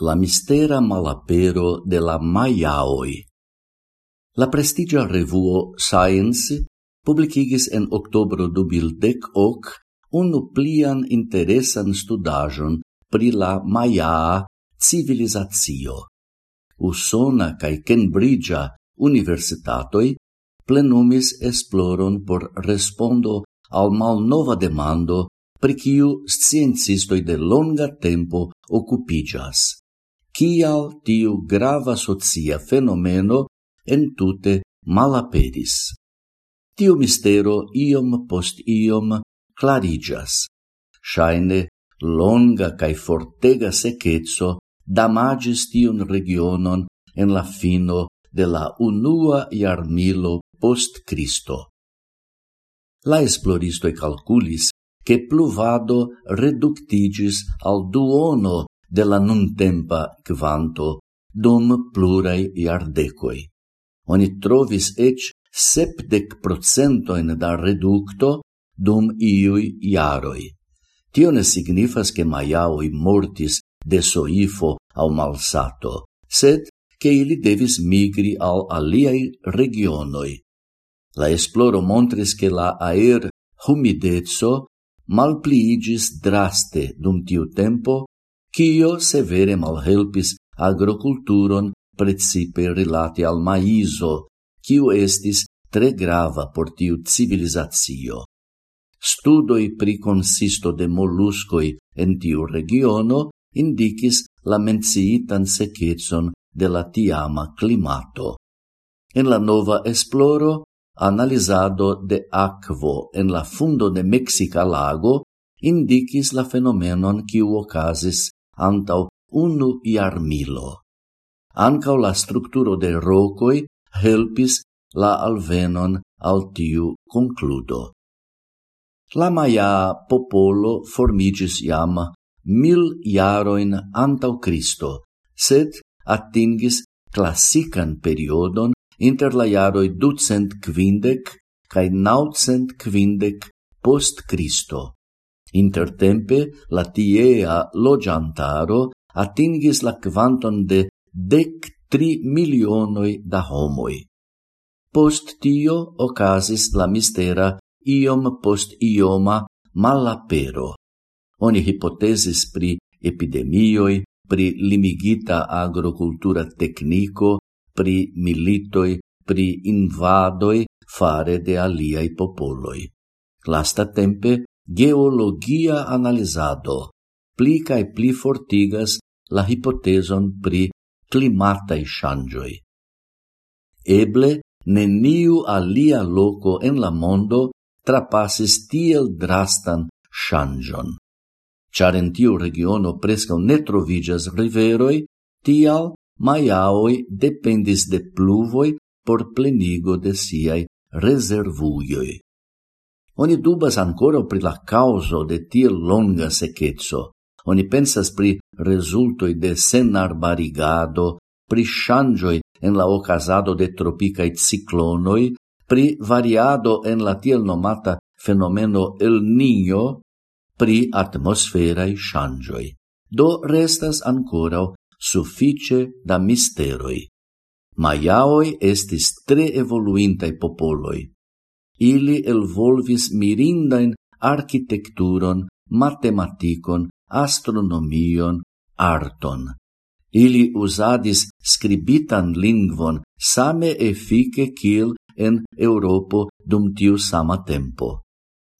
la mistera malapero de la Maiaoi. La prestigia revuo Science publicigis en octobro du bildec hoc unu plian interesan studajon pri la Maiaa civilizatio. Usona cae Cambridgea universitatoi plenumis esploron por respondo al malnova demando pri kiu sciencistoi de longa tempo occupigas kial tiu grava socia fenomeno entute malaperis. Tiu mistero iom post iom clarigas. Shaine longa cae fortega secetso damagis tiun regionon en la fino de la unua iarmilo post Cristo. La esploristoi calculis che pluvado reductigis al duono de la nuntempa quanto dum plurai iardecoi. Oni trovis ec sepdec procentoin da reducto dum iui iaroi. Tio ne signifas che maiaoi mortis de soifo au malsato, sed che ili devis migri al aliai regionoi. La esploro montris che la aer humidezzo malpliigis draste dum tiu tempo kio severe malhelpis agroculturon precipe rilate al maizo, kiu estis tre grava por tiu civilizatio. Studoi pri consisto de moluscoi en tiu regiono indicis la menciitan secetson de la tiama climato. En la nova esploro, analizado de aquo en la fundo de Mexica lago indicis la fenomenon kiu ocasis antau unu iarmilo. Ancau la structuro de rocoi helpis la alvenon al tiu concludo. La maia popolo formigis iam mil iaroin antau Cristo, sed attingis classican periodon inter la iaroi ducent quindec cae naucent quindec post Cristo. Intertempe la tiea logiantaro atingis la quanton de dec tri milionoi da homoi. Post tio ocasis la mistera iom post ioma malapero. Oni hipotesis pri epidemioi, pri limigita agrocultura tecnico, pri militoi, pri invadoi fare de aliai popoloi. Lasta tempe geologia analizado pli cae pli fortigas la hipoteson pri climatai shangioi. Eble, neniu alia loco en la mondo trapasis tiel drastan shangion. Char en tiu regiono presca ne trovigas riveroi, tial maiaoi dependis de pluvoi por plenigo de siai reservuioi. Oni dubas ancora pri la causo de tiel longa secezzo. Oni pensas pri resultoi de senarbarigado, pri shangioi en la ocasado de tropicae ciclonoi, pri variado en la tiel nomata fenomeno El Niño, pri atmosferae shangioi. Do restas ancora suffice da misteroi. Maiaoi estis tre evoluintai popoloi, Ili elvolvis mirindain architecturon, matematicon, astronomion, arton. Ili usadis scribitan lingvon same efike kiel en Europo dum tiu sama tempo.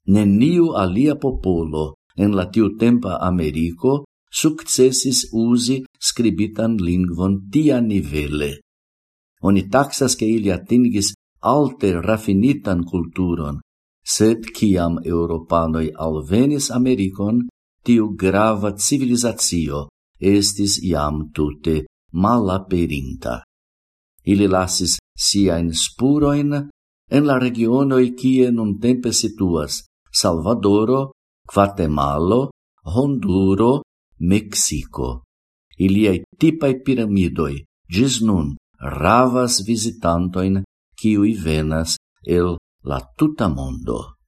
Neniu alia popolo en la tiu tempa Americo successis usi scribitan lingvon tia nivele. Oni taxas che ili atingis alte raffinitan culturon, sed ciam europanoi alvenis Americon, tiu grava civilizatio estis iam tute malaperinta. Ili lasis siain spuroin en la regionoi cie nun tempe situas Salvadoro, Guatemala, Honduro, Mexico. Iliai tipai piramidoi, gis nun, ravas visitantoin qui venas el la tuta mondo.